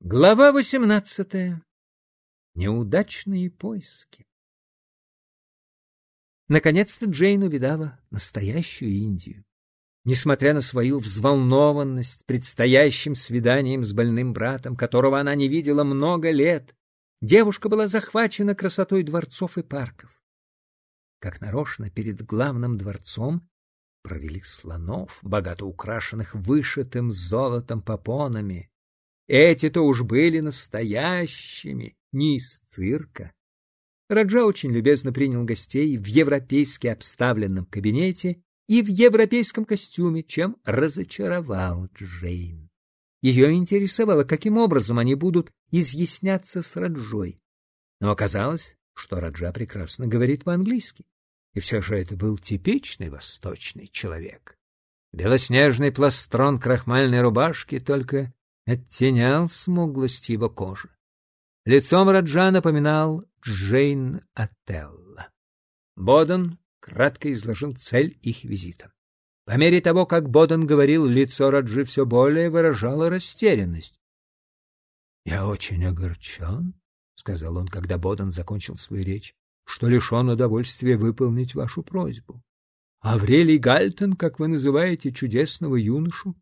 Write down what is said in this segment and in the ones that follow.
Глава восемнадцатая. Неудачные поиски. Наконец-то Джейн увидала настоящую Индию. Несмотря на свою взволнованность предстоящим свиданием с больным братом, которого она не видела много лет, девушка была захвачена красотой дворцов и парков. Как нарочно перед главным дворцом провели слонов, богато украшенных вышитым золотом попонами, эти-то уж были настоящими, не из цирка. Раджа очень любезно принял гостей в европейски обставленном кабинете и в европейском костюме, чем разочаровал Джейн. Ее интересовало, каким образом они будут изъясняться с Раджой. Но оказалось, что Раджа прекрасно говорит по-английски. И все же это был типичный восточный человек. Белоснежный пластрон крахмальной рубашки только оттенял смуглость его кожи. Лицом Раджа напоминал Джейн Ателла. Боден кратко изложил цель их визита. По мере того, как Боден говорил, лицо Раджи все более выражало растерянность. — Я очень огорчен, — сказал он, когда Боден закончил свою речь, — что лишен удовольствия выполнить вашу просьбу. Аврелий Гальтон, как вы называете чудесного юношу,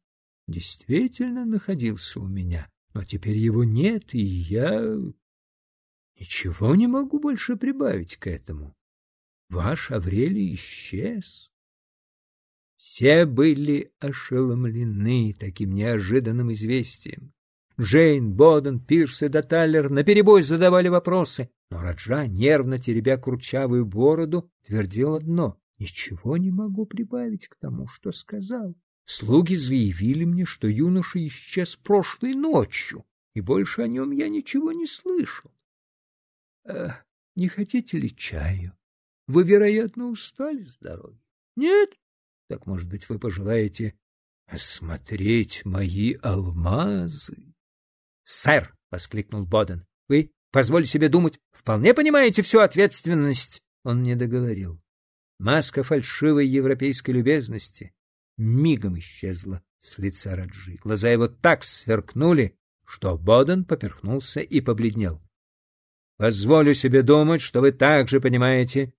действительно находился у меня, но теперь его нет, и я ничего не могу больше прибавить к этому. Ваш Аврелий исчез. Все были ошеломлены таким неожиданным известием. Джейн, Боден, Пирс и Даталлер наперебой задавали вопросы, но Раджа, нервно теребя курчавую бороду, твердил одно — ничего не могу прибавить к тому, что сказал. Слуги заявили мне, что юноша исчез прошлой ночью, и больше о нем я ничего не слышал. Э, не хотите ли чаю? Вы, вероятно, устали с дороги. Нет? Так, может быть, вы пожелаете осмотреть мои алмазы? Сэр, — воскликнул Боден, — вы, позвольте себе думать, вполне понимаете всю ответственность. Он не договорил. Маска фальшивой европейской любезности мигом исчезла с лица Раджи. Глаза его так сверкнули, что Боден поперхнулся и побледнел. — Позволю себе думать, что вы также понимаете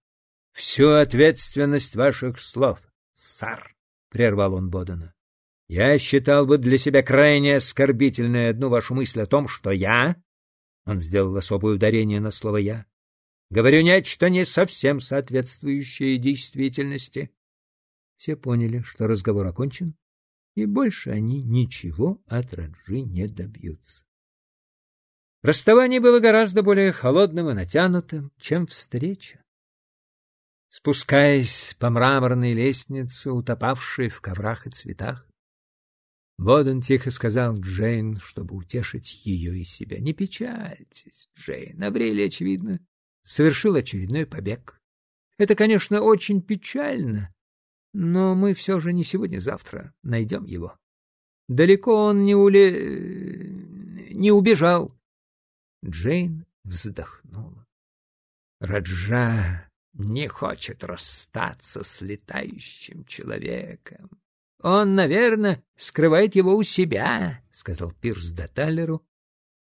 всю ответственность ваших слов, сар, — прервал он Бодена. — Я считал бы для себя крайне оскорбительной одну вашу мысль о том, что я... Он сделал особое ударение на слово «я». Говорю нечто не совсем соответствующее действительности. Все поняли, что разговор окончен, и больше они ничего от Раджи не добьются. Расставание было гораздо более холодным и натянутым, чем встреча. Спускаясь по мраморной лестнице, утопавшей в коврах и цветах, Боден тихо сказал Джейн, чтобы утешить ее и себя. — Не печальтесь, Джейн. Аврелий, очевидно, совершил очередной побег. Это, конечно, очень печально, но мы все же не сегодня-завтра найдем его. Далеко он не уле... не убежал. Джейн вздохнула. Раджа не хочет расстаться с летающим человеком. Он, наверное, скрывает его у себя, — сказал Пирс Даталеру,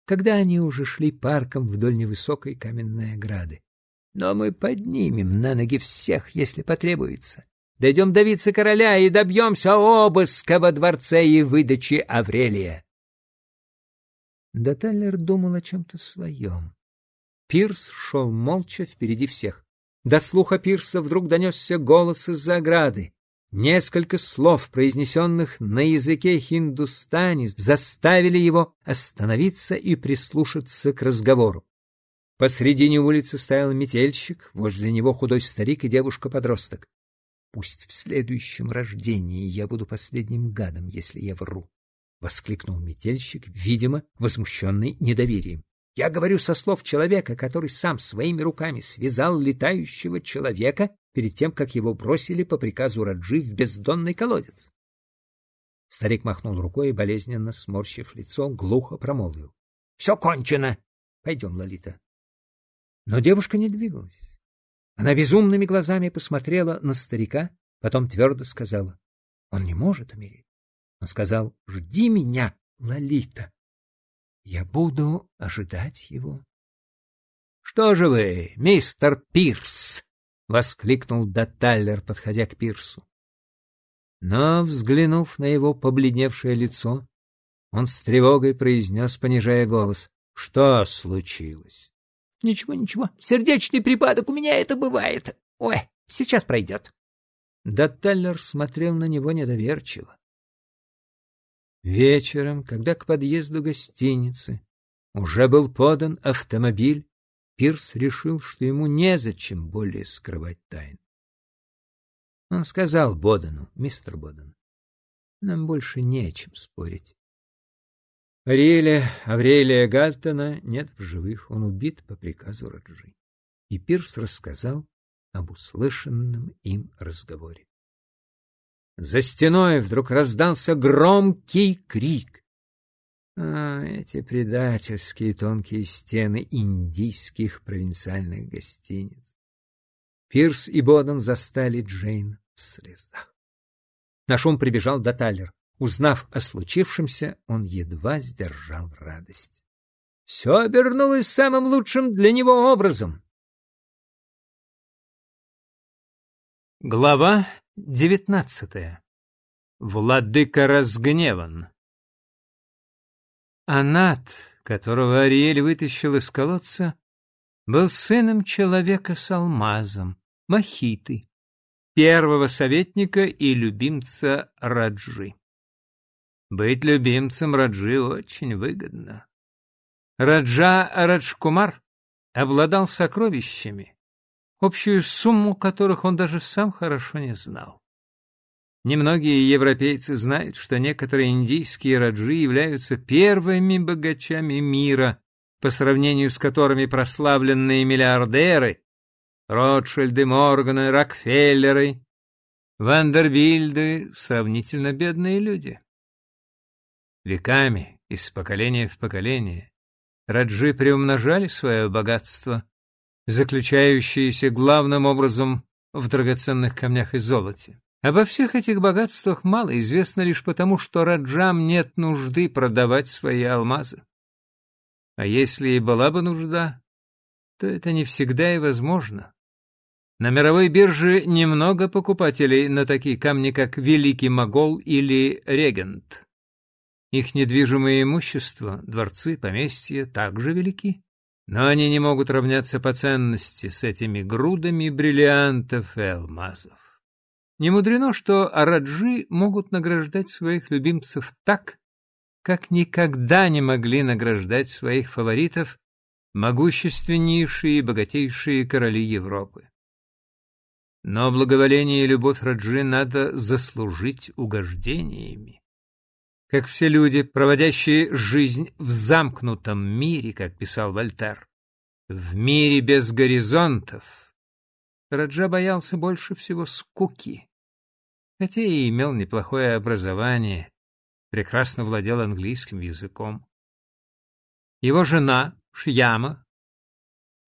когда они уже шли парком вдоль невысокой каменной ограды. Но мы поднимем на ноги всех, если потребуется. Дойдем до вице-короля и добьемся обыска во дворце и выдачи Аврелия. Даталлер думал о чем-то своем. Пирс шел молча впереди всех. До слуха Пирса вдруг донесся голос из-за ограды. Несколько слов, произнесенных на языке хиндустани, заставили его остановиться и прислушаться к разговору. Посредине улицы стоял метельщик, возле него худой старик и девушка-подросток. Пусть в следующем рождении я буду последним гадом, если я вру, — воскликнул метельщик, видимо, возмущенный недоверием. Я говорю со слов человека, который сам своими руками связал летающего человека перед тем, как его бросили по приказу Раджи в бездонный колодец. Старик махнул рукой и, болезненно сморщив лицо, глухо промолвил. — Все кончено. Пойдем, Лолита. Но девушка не двигалась. Она безумными глазами посмотрела на старика, потом твердо сказала, — Он не может умереть. Он сказал, — Жди меня, Лолита. Я буду ожидать его. — Что же вы, мистер Пирс? — воскликнул Даттайлер, подходя к Пирсу. Но, взглянув на его побледневшее лицо, он с тревогой произнес, понижая голос. — Что случилось? — Ничего, ничего. Сердечный припадок у меня это бывает. Ой, сейчас пройдет. Даттеллер смотрел на него недоверчиво. Вечером, когда к подъезду гостиницы уже был подан автомобиль, Пирс решил, что ему незачем более скрывать тайну. Он сказал Бодану, мистер Бодан, нам больше не о чем спорить. Ариэля Аврелия Гальтона нет в живых, он убит по приказу Раджи. И Пирс рассказал об услышанном им разговоре. За стеной вдруг раздался громкий крик. А, эти предательские тонкие стены индийских провинциальных гостиниц. Пирс и Боден застали Джейн в слезах. На шум прибежал Даталер. Узнав о случившемся, он едва сдержал радость. Все обернулось самым лучшим для него образом. Глава девятнадцатая. Владыка разгневан. Анат, которого Ариэль вытащил из колодца, был сыном человека с алмазом, Махиты, первого советника и любимца Раджи. Быть любимцем Раджи очень выгодно. Раджа Раджкумар обладал сокровищами, общую сумму которых он даже сам хорошо не знал. Немногие европейцы знают, что некоторые индийские раджи являются первыми богачами мира, по сравнению с которыми прославленные миллиардеры Ротшильды, Морганы, Рокфеллеры, Вандербильды — сравнительно бедные люди. Веками, из поколения в поколение, Раджи приумножали свое богатство, заключающееся главным образом в драгоценных камнях и золоте. Обо всех этих богатствах мало известно лишь потому, что Раджам нет нужды продавать свои алмазы. А если и была бы нужда, то это не всегда и возможно. На мировой бирже немного покупателей на такие камни, как Великий Могол или Регент. Их недвижимое имущество, дворцы, поместья также велики. Но они не могут равняться по ценности с этими грудами бриллиантов и алмазов. Не мудрено, что Араджи могут награждать своих любимцев так, как никогда не могли награждать своих фаворитов могущественнейшие и богатейшие короли Европы. Но благоволение и любовь Раджи надо заслужить угождениями. Как все люди, проводящие жизнь в замкнутом мире, как писал Вольтер, в мире без горизонтов, Раджа боялся больше всего скуки. Хотя и имел неплохое образование, прекрасно владел английским языком. Его жена, Шьяма,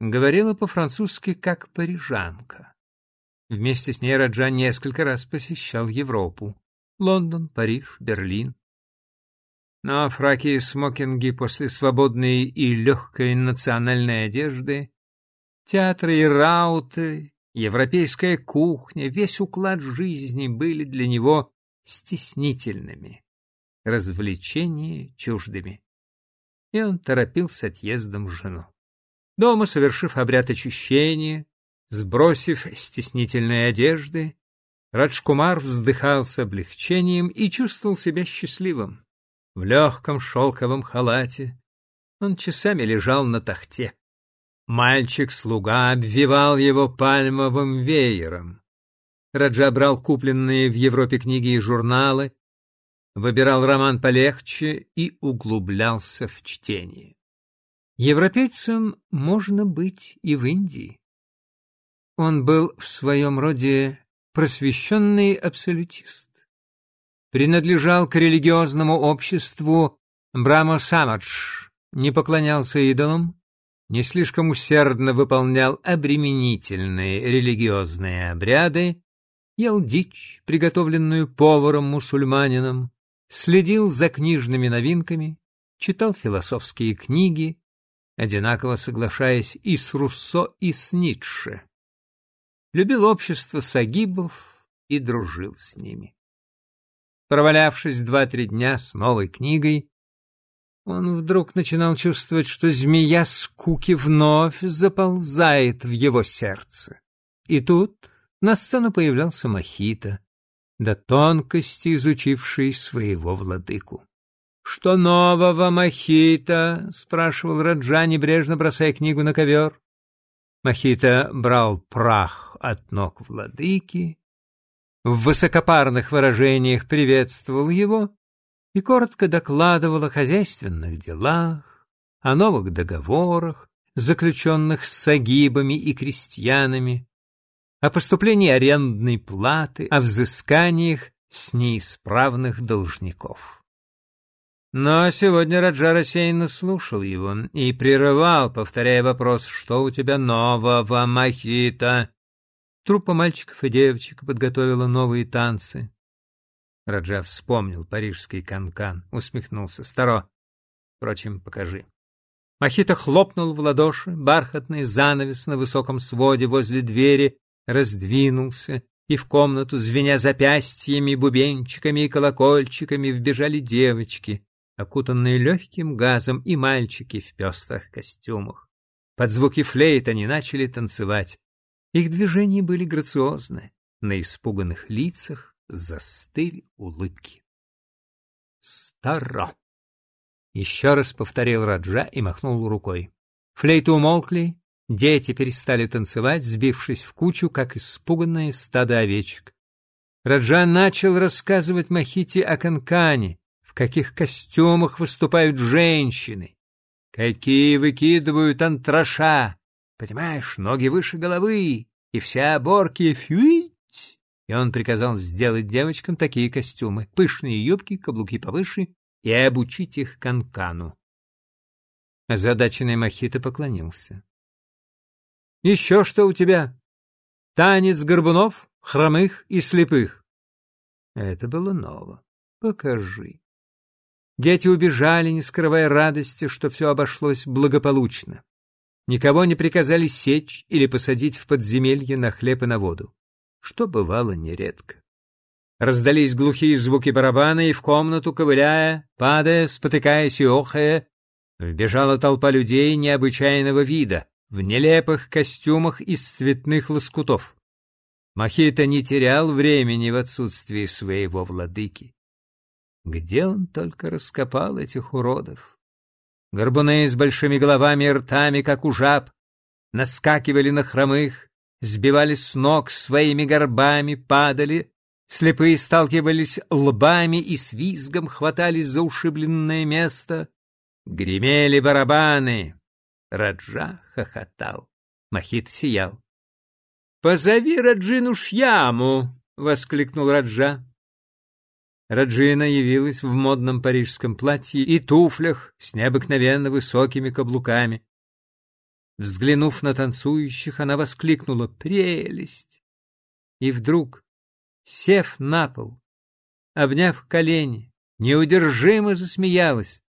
говорила по-французски как парижанка. Вместе с ней Раджа несколько раз посещал Европу. Лондон, Париж, Берлин. Но фраки и смокинги после свободной и легкой национальной одежды, театры и рауты, европейская кухня, весь уклад жизни были для него стеснительными, развлечения чуждыми. И он торопил с отъездом жену. Дома, совершив обряд очищения, сбросив стеснительные одежды, Раджкумар вздыхал с облегчением и чувствовал себя счастливым. В легком шелковом халате он часами лежал на тахте. Мальчик-слуга обвивал его пальмовым веером. Раджа брал купленные в Европе книги и журналы, выбирал роман полегче и углублялся в чтение. Европейцем можно быть и в Индии. Он был в своем роде просвещенный абсолютист. Принадлежал к религиозному обществу Брама Самадж, не поклонялся идолам, не слишком усердно выполнял обременительные религиозные обряды, ел дичь, приготовленную поваром-мусульманином, следил за книжными новинками, читал философские книги, одинаково соглашаясь и с Руссо, и с Ницше. Любил общество сагибов и дружил с ними. Провалявшись два-три дня с новой книгой, он вдруг начинал чувствовать, что змея скуки вновь заползает в его сердце. И тут на сцену появлялся Махита, до тонкости изучивший своего владыку. — Что нового, Махита? — спрашивал Раджа, небрежно бросая книгу на ковер. Махита брал прах от ног владыки, в высокопарных выражениях приветствовал его и коротко докладывал о хозяйственных делах, о новых договорах, заключенных с сагибами и крестьянами, о поступлении арендной платы, о взысканиях с неисправных должников. Но сегодня Раджа рассеянно слушал его и прерывал, повторяя вопрос, что у тебя нового, Махита? Труппа мальчиков и девочек подготовила новые танцы. Раджа вспомнил парижский канкан, усмехнулся. Старо. Впрочем, покажи. Махита хлопнул в ладоши, бархатный занавес на высоком своде возле двери раздвинулся, и в комнату, звеня запястьями, бубенчиками и колокольчиками, вбежали девочки, окутанные легким газом, и мальчики в пестрых костюмах. Под звуки флейт они начали танцевать. Их движения были грациозны, на испуганных лицах застыли улыбки. «Старо!» — еще раз повторил Раджа и махнул рукой. Флейты умолкли, Дети перестали танцевать, сбившись в кучу, как испуганные стадо овечек. Раджа начал рассказывать Махити о Канкане, в каких костюмах выступают женщины, какие выкидывают антраша, понимаешь, ноги выше головы, и вся оборки фюить. И он приказал сделать девочкам такие костюмы, пышные юбки, каблуки повыше, и обучить их канкану. Озадаченный Махита поклонился. Еще что у тебя? Танец горбунов, хромых и слепых. Это было ново. Покажи. Дети убежали, не скрывая радости, что все обошлось благополучно. Никого не приказали сечь или посадить в подземелье на хлеб и на воду, что бывало нередко. Раздались глухие звуки барабана, и в комнату, ковыляя, падая, спотыкаясь и охая, вбежала толпа людей необычайного вида, в нелепых костюмах из цветных лоскутов. Махита не терял времени в отсутствии своего владыки. Где он только раскопал этих уродов? Горбуны с большими головами и ртами, как у жаб, наскакивали на хромых, сбивали с ног своими горбами, падали, слепые сталкивались лбами и с визгом хватались за ушибленное место, гремели барабаны, Раджа хохотал. Махит сиял. — Позови Раджину Шьяму! — воскликнул Раджа. Раджина явилась в модном парижском платье и туфлях с необыкновенно высокими каблуками. Взглянув на танцующих, она воскликнула «Прелесть!» И вдруг, сев на пол, обняв колени, неудержимо засмеялась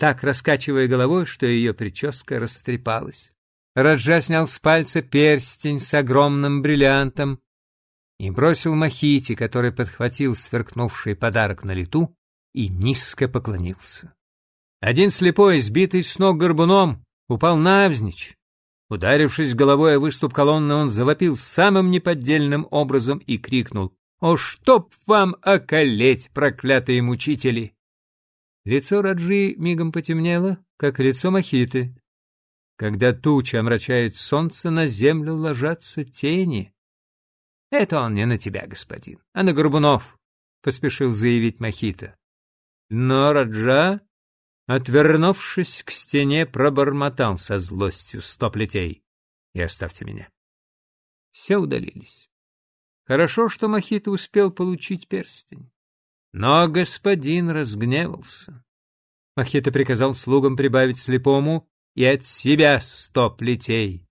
так раскачивая головой, что ее прическа растрепалась. Раджа снял с пальца перстень с огромным бриллиантом и бросил Махити, который подхватил сверкнувший подарок на лету и низко поклонился. Один слепой, сбитый с ног горбуном, упал навзничь. Ударившись головой о выступ колонны, он завопил самым неподдельным образом и крикнул «О, чтоб вам околеть, проклятые мучители!» Лицо Раджи мигом потемнело, как лицо Махиты. Когда туча омрачает солнце, на землю ложатся тени. — Это он не на тебя, господин, а на Горбунов, — поспешил заявить Махита. Но Раджа, отвернувшись к стене, пробормотал со злостью сто плетей. — И оставьте меня. Все удалились. Хорошо, что Махита успел получить перстень. Но господин разгневался. Махета приказал слугам прибавить слепому и от себя сто плетей.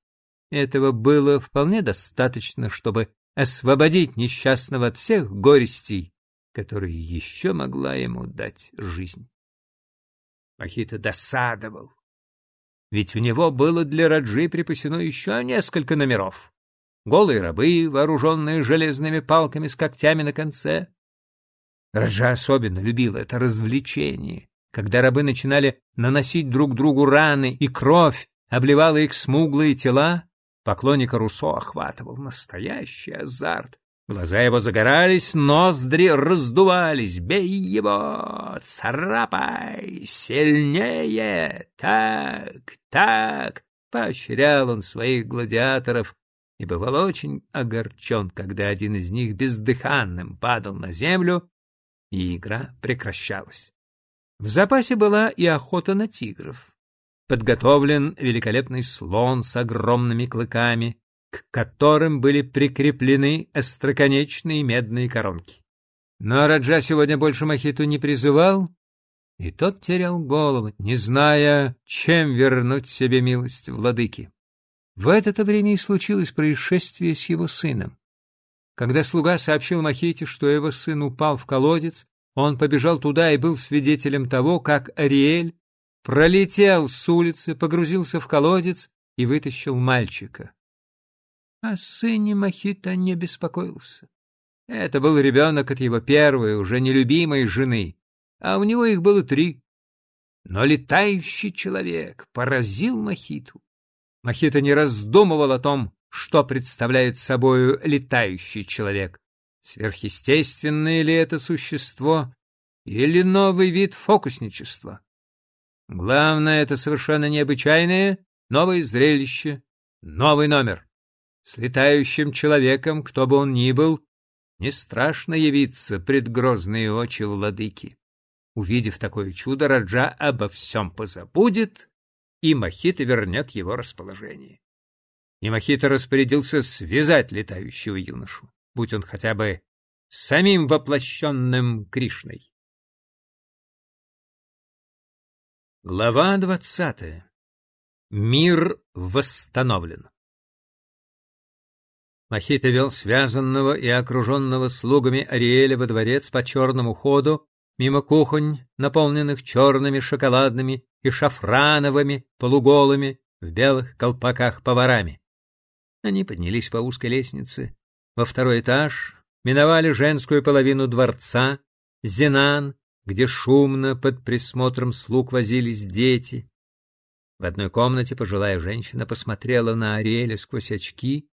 Этого было вполне достаточно, чтобы освободить несчастного от всех горестей, которые еще могла ему дать жизнь. Махита досадовал. Ведь у него было для Раджи припасено еще несколько номеров. Голые рабы, вооруженные железными палками с когтями на конце. Раджа особенно любил это развлечение, когда рабы начинали наносить друг другу раны, и кровь обливала их смуглые тела, поклонника Руссо охватывал настоящий азарт. Глаза его загорались, ноздри раздувались. «Бей его! Царапай! Сильнее! Так, так!» Поощрял он своих гладиаторов и бывал очень огорчен, когда один из них бездыханным падал на землю, и игра прекращалась. В запасе была и охота на тигров. Подготовлен великолепный слон с огромными клыками, к которым были прикреплены остроконечные медные коронки. Но Раджа сегодня больше Махиту не призывал, и тот терял голову, не зная, чем вернуть себе милость владыки. В это время и случилось происшествие с его сыном. Когда слуга сообщил Махите, что его сын упал в колодец, он побежал туда и был свидетелем того, как Ариэль пролетел с улицы, погрузился в колодец и вытащил мальчика. О сыне Махита не беспокоился. Это был ребенок от его первой, уже нелюбимой жены, а у него их было три. Но летающий человек поразил Махиту. Махита не раздумывал о том, что представляет собою летающий человек. Сверхъестественное ли это существо или новый вид фокусничества? Главное — это совершенно необычайное, новое зрелище, новый номер. С летающим человеком, кто бы он ни был, не страшно явиться пред грозные очи владыки. Увидев такое чудо, Раджа обо всем позабудет, и Махита вернет его расположение. И Махита распорядился связать летающего юношу, будь он хотя бы самим воплощенным Кришной. Глава двадцатая. Мир восстановлен. Махита вел связанного и окруженного слугами Ариэля во дворец по черному ходу, мимо кухонь, наполненных черными шоколадными и шафрановыми полуголыми в белых колпаках поварами. Они поднялись по узкой лестнице во второй этаж, миновали женскую половину дворца, Зенан, где шумно под присмотром слуг возились дети. В одной комнате пожилая женщина посмотрела на Ариэля сквозь очки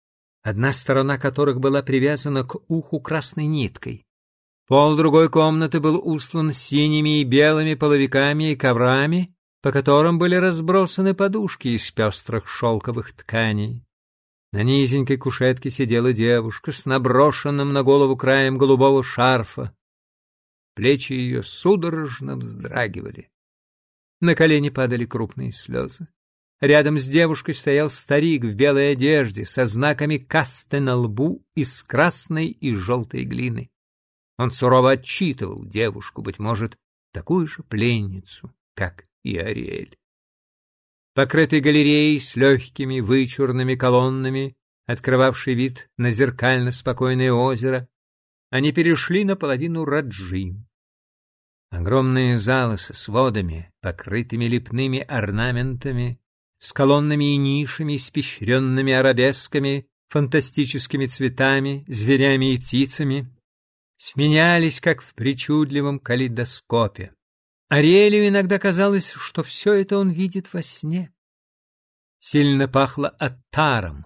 одна сторона которых была привязана к уху красной ниткой. Пол другой комнаты был услан синими и белыми половиками и коврами, по которым были разбросаны подушки из пестрых шелковых тканей. На низенькой кушетке сидела девушка с наброшенным на голову краем голубого шарфа. Плечи ее судорожно вздрагивали. На колени падали крупные слезы. Рядом с девушкой стоял старик в белой одежде со знаками касты на лбу из красной и желтой глины. Он сурово отчитывал девушку, быть может, такую же пленницу, как и Ариэль. Покрытый галереей с легкими вычурными колоннами, открывавший вид на зеркально спокойное озеро, они перешли наполовину Раджи. Огромные залы со сводами, покрытыми лепными орнаментами, с колоннами и нишами, испещренными арабесками, фантастическими цветами, зверями и птицами, сменялись, как в причудливом калейдоскопе. Ариэлю иногда казалось, что все это он видит во сне. Сильно пахло аттаром,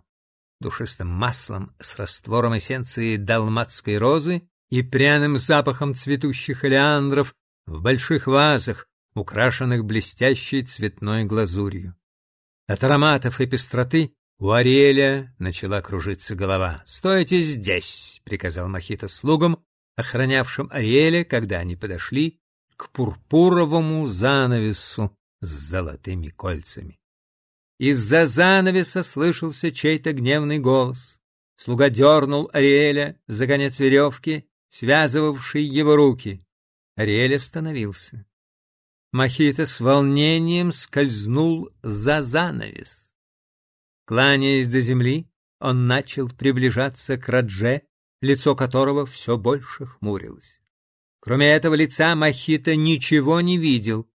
душистым маслом с раствором эссенции далматской розы и пряным запахом цветущих олеандров в больших вазах, украшенных блестящей цветной глазурью. От ароматов и пестроты у Ариэля начала кружиться голова. «Стойте здесь!» — приказал Махита слугам, охранявшим Ариэля, когда они подошли к пурпуровому занавесу с золотыми кольцами. Из-за занавеса слышался чей-то гневный голос. Слуга дернул Ариэля за конец веревки, связывавший его руки. Ариэль остановился. Махита с волнением скользнул за занавес. Кланяясь до земли, он начал приближаться к Радже, лицо которого все больше хмурилось. Кроме этого лица Махита ничего не видел. —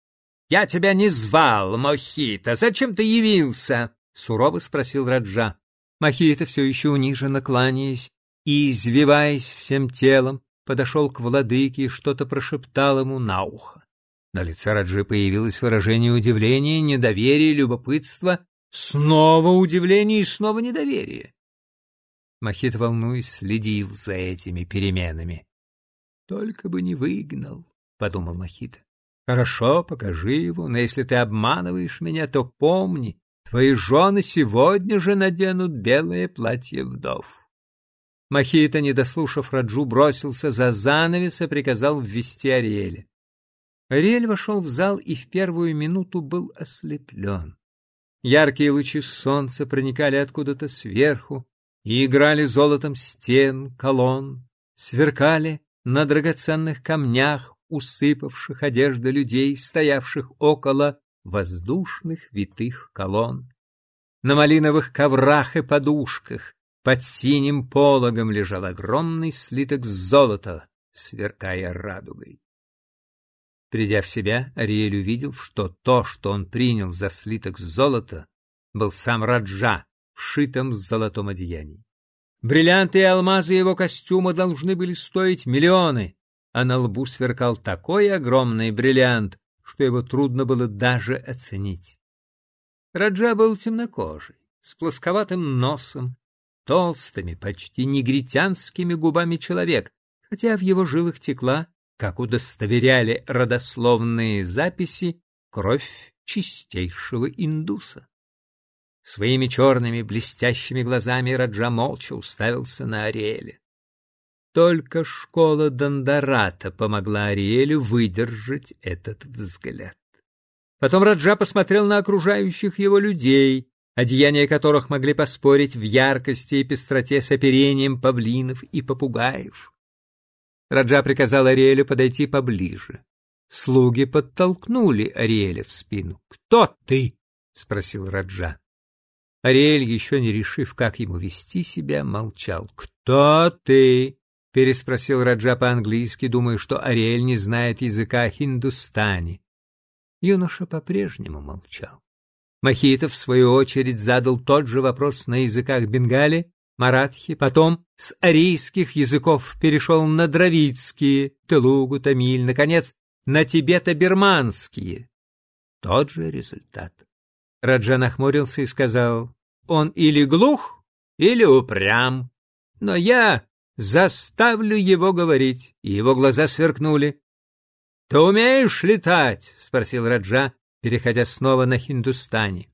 Я тебя не звал, Мохито. Зачем ты явился? — сурово спросил Раджа. Мохито, все еще униженно кланяясь и, извиваясь всем телом, подошел к владыке и что-то прошептал ему на ухо. На лице Раджи появилось выражение удивления, недоверия, любопытства, снова удивление и снова недоверие. Мохит, волнуясь, следил за этими переменами. «Только бы не выгнал», — подумал Мохит. «Хорошо, покажи его, но если ты обманываешь меня, то помни, твои жены сегодня же наденут белое платье вдов». Мохито, не дослушав Раджу, бросился за занавес и приказал ввести Ариэля. Ариэль вошел в зал и в первую минуту был ослеплен. Яркие лучи солнца проникали откуда-то сверху и играли золотом стен, колонн, сверкали на драгоценных камнях, усыпавших одежды людей, стоявших около воздушных витых колонн. На малиновых коврах и подушках под синим пологом лежал огромный слиток золота, сверкая радугой. Придя в себя, Ариэль увидел, что то, что он принял за слиток золота, был сам Раджа в шитом золотом одеянии. Бриллианты и алмазы его костюма должны были стоить миллионы, а на лбу сверкал такой огромный бриллиант, что его трудно было даже оценить. Раджа был темнокожий, с плосковатым носом, толстыми, почти негритянскими губами человек, хотя в его жилах текла, как удостоверяли родословные записи, кровь чистейшего индуса. Своими черными блестящими глазами Раджа молча уставился на Ариэля. Только школа Дондарата помогла Ариэлю выдержать этот взгляд. Потом Раджа посмотрел на окружающих его людей, одеяния которых могли поспорить в яркости и пестроте с оперением павлинов и попугаев. Раджа приказал Ариэлю подойти поближе. Слуги подтолкнули Ариэля в спину. «Кто ты?» — спросил Раджа. Ариэль, еще не решив, как ему вести себя, молчал. «Кто ты?» — переспросил Раджа по-английски, думая, что Ариэль не знает языка хиндустани. Юноша по-прежнему молчал. Махитов, в свою очередь, задал тот же вопрос на языках бенгали, маратхи, потом с арийских языков перешел на дравидские, телугу, тамиль, наконец, на тибето-бирманские. Тот же результат. Раджа нахмурился и сказал, «Он или глух, или упрям, но я заставлю его говорить». И его глаза сверкнули. «Ты умеешь летать?» — спросил Раджа, переходя снова на хиндустане.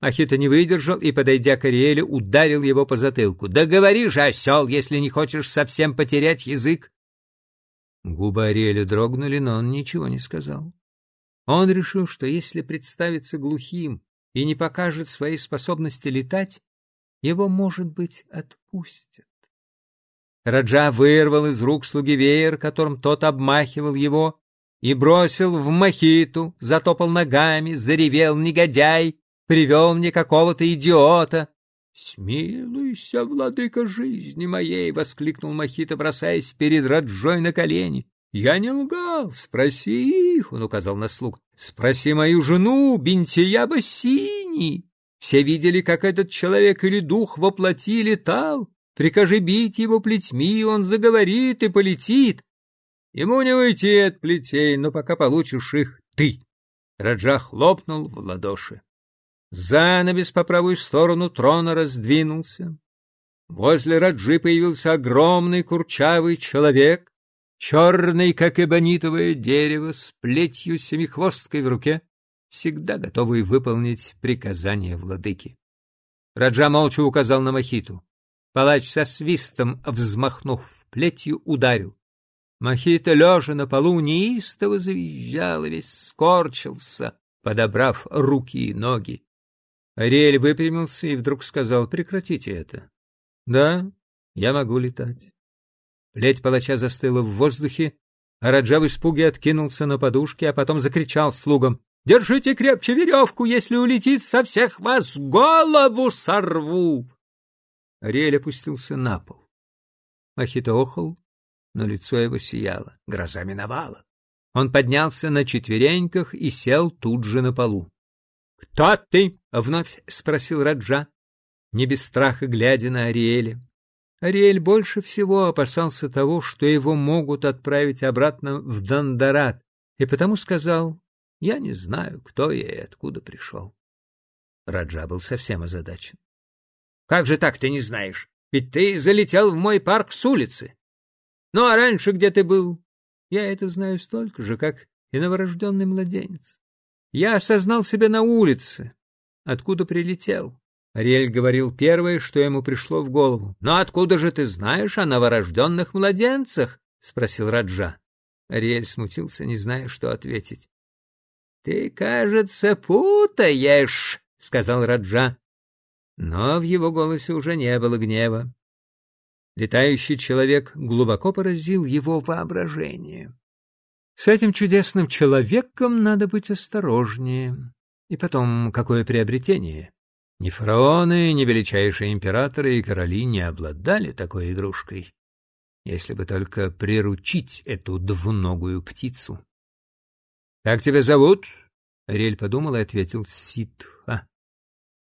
Ахита не выдержал и, подойдя к Ариэлю, ударил его по затылку. «Да говори же, осел, если не хочешь совсем потерять язык!» Губы Ариэля дрогнули, но он ничего не сказал. Он решил, что если представиться глухим и не покажет своей способности летать, его, может быть, отпустят. Раджа вырвал из рук слуги веер, которым тот обмахивал его, и бросил в мохиту, затопал ногами, заревел негодяй, привел мне какого-то идиота. — Смилуйся, владыка жизни моей! — воскликнул Мохито, бросаясь перед Раджой на колени. Я не лгал, спроси их, он указал на слуг. Спроси мою жену, Бинтия Бассини. Все видели, как этот человек или дух воплоти летал. Прикажи бить его плетьми, он заговорит и полетит. Ему не уйти от плетей, но пока получишь их ты. Раджа хлопнул в ладоши. Занавес по правую сторону трона раздвинулся. Возле Раджи появился огромный курчавый человек, черный, как эбонитовое дерево, с плетью семихвосткой в руке, всегда готовый выполнить приказания владыки. Раджа молча указал на Махиту. Палач со свистом, взмахнув плетью, ударил. Махита, лежа на полу, неистово завизжал и весь скорчился, подобрав руки и ноги. Ариэль выпрямился и вдруг сказал, прекратите это. Да, я могу летать. Плеть палача застыла в воздухе, а Раджа в испуге откинулся на подушке, а потом закричал слугам. «Держите крепче веревку, если улетит со всех вас, голову сорву!» Ариэль опустился на пол. Махито охал, но лицо его сияло. Гроза миновала. Он поднялся на четвереньках и сел тут же на полу. — Кто ты? — вновь спросил Раджа, не без страха глядя на Ариэля. Ариэль больше всего опасался того, что его могут отправить обратно в Дандарат, и потому сказал, «Я не знаю, кто я и откуда пришел». Раджа был совсем озадачен. «Как же так ты не знаешь? Ведь ты залетел в мой парк с улицы. Ну, а раньше где ты был? Я это знаю столько же, как и новорожденный младенец. Я осознал себя на улице, откуда прилетел. Ариэль говорил первое, что ему пришло в голову. «Но откуда же ты знаешь о новорожденных младенцах?» — спросил Раджа. Ариэль смутился, не зная, что ответить. «Ты, кажется, путаешь», — сказал Раджа. Но в его голосе уже не было гнева. Летающий человек глубоко поразил его воображение. С этим чудесным человеком надо быть осторожнее. И потом, какое приобретение? Ни фараоны, ни величайшие императоры и короли не обладали такой игрушкой, если бы только приручить эту двуногую птицу. — Как тебя зовут? — Рель подумал и ответил Ситха.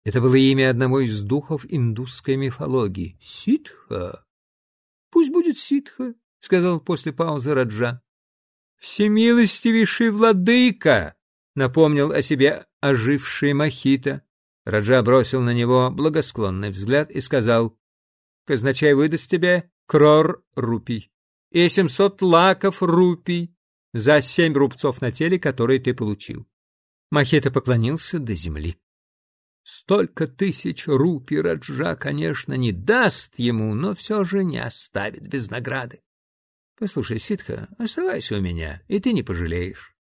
Это было имя одного из духов индусской мифологии. — Ситха? — Пусть будет Ситха, — сказал после паузы Раджа. — Всемилостивейший владыка! — напомнил о себе оживший Махита. Раджа бросил на него благосклонный взгляд и сказал, «Казначей выдаст тебе крор рупий и семьсот лаков рупий за семь рубцов на теле, которые ты получил». Махета поклонился до земли. Столько тысяч рупий Раджа, конечно, не даст ему, но все же не оставит без награды. Послушай, Ситха, оставайся у меня, и ты не пожалеешь.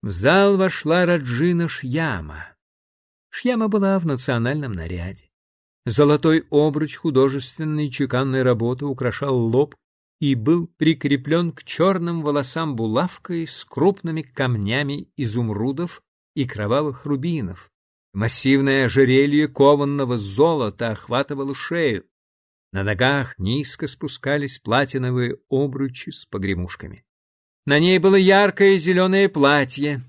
В зал вошла Раджина Шьяма. Шьяма была в национальном наряде. Золотой обруч художественной чеканной работы украшал лоб и был прикреплен к черным волосам булавкой с крупными камнями изумрудов и кровавых рубинов. Массивное ожерелье кованного золота охватывало шею. На ногах низко спускались платиновые обручи с погремушками. На ней было яркое зеленое платье,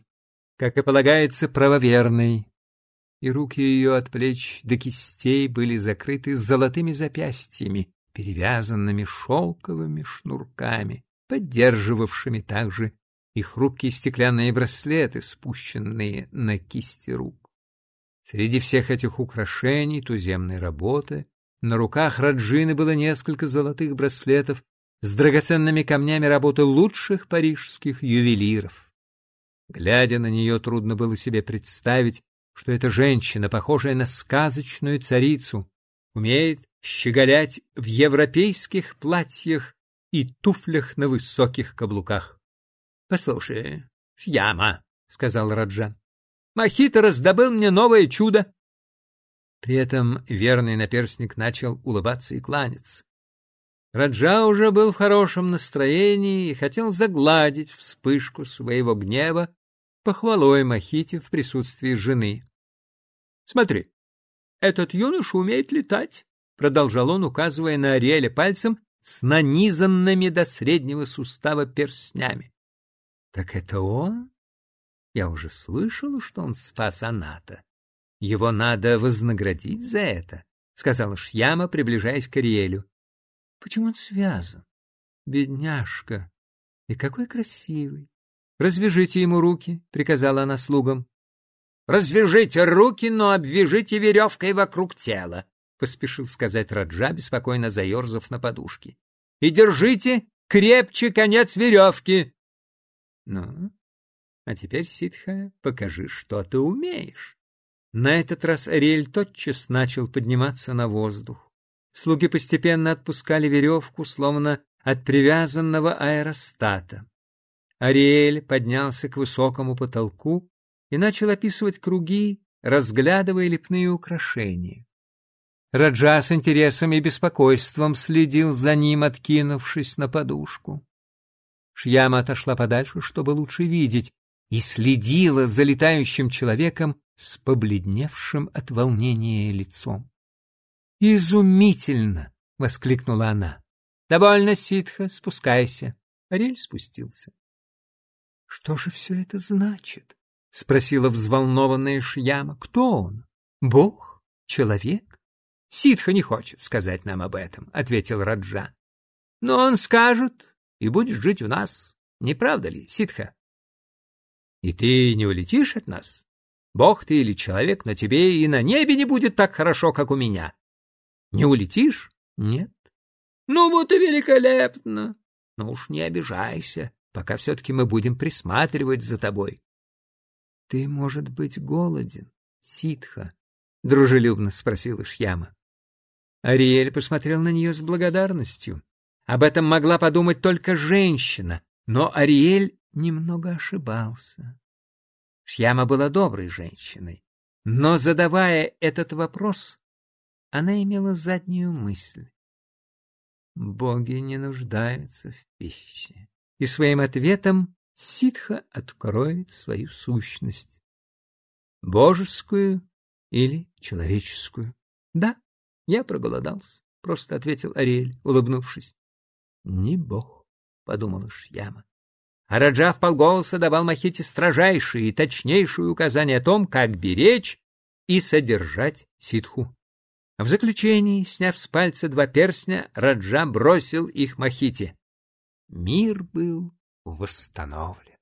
как и полагается правоверной, и руки ее от плеч до кистей были закрыты золотыми запястьями, перевязанными шелковыми шнурками, поддерживавшими также и хрупкие стеклянные браслеты, спущенные на кисти рук. Среди всех этих украшений туземной работы на руках Раджины было несколько золотых браслетов с драгоценными камнями работы лучших парижских ювелиров. Глядя на нее, трудно было себе представить, что эта женщина, похожая на сказочную царицу, умеет щеголять в европейских платьях и туфлях на высоких каблуках. — Послушай, Фьяма, — сказал Раджа, — Махита раздобыл мне новое чудо. При этом верный наперстник начал улыбаться и кланяться. Раджа уже был в хорошем настроении и хотел загладить вспышку своего гнева похвалой Махите в присутствии жены. — Смотри, этот юноша умеет летать, — продолжал он, указывая на Ариэля пальцем с нанизанными до среднего сустава перстнями. — Так это он? Я уже слышал, что он спас Аната. Его надо вознаградить за это, — сказала Шьяма, приближаясь к Ариэлю. — Почему он связан? Бедняжка! И какой красивый! «Развяжите ему руки», — приказала она слугам. «Развяжите руки, но обвяжите веревкой вокруг тела», — поспешил сказать Раджа, беспокойно заерзав на подушке. «И держите крепче конец веревки». «Ну, а теперь, Ситха, покажи, что ты умеешь». На этот раз Ариэль тотчас начал подниматься на воздух. Слуги постепенно отпускали веревку, словно от привязанного аэростата. Ариэль поднялся к высокому потолку и начал описывать круги, разглядывая лепные украшения. Раджа с интересом и беспокойством следил за ним, откинувшись на подушку. Шьяма отошла подальше, чтобы лучше видеть, и следила за летающим человеком с побледневшим от волнения лицом. «Изумительно!» — воскликнула она. «Довольно, ситха, спускайся». Ариэль спустился. — Что же все это значит? — спросила взволнованная Шьяма. — Кто он? Бог? Человек? — Ситха не хочет сказать нам об этом, — ответил Раджа. — Но он скажет, и будешь жить у нас. Не правда ли, Ситха? — И ты не улетишь от нас? Бог ты или человек, но тебе и на небе не будет так хорошо, как у меня. Не улетишь? Нет. Ну вот и великолепно. Но уж не обижайся, пока все-таки мы будем присматривать за тобой. — Ты, может быть, голоден, ситха? — дружелюбно спросила Шьяма. Ариэль посмотрел на нее с благодарностью. Об этом могла подумать только женщина, но Ариэль немного ошибался. Шьяма была доброй женщиной, но, задавая этот вопрос, она имела заднюю мысль. Боги не нуждаются в пище, и своим ответом ситха откроет свою сущность. Божескую или человеческую. Да, я проголодался, просто ответил Ариэль, улыбнувшись. Не бог, подумала Шьяма. А Раджа вполголоса давал Махите строжайшие и точнейшие указания о том, как беречь и содержать ситху. В заключении, сняв с пальца два перстня, Раджа бросил их Махите. Мир был восстановлен.